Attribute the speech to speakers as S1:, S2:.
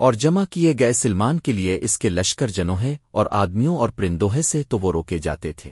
S1: اور جمع کیے گئے سلمان کے لیے اس کے لشکر جنوہے اور آدمیوں اور پرندوہے سے تو وہ روکے جاتے تھے۔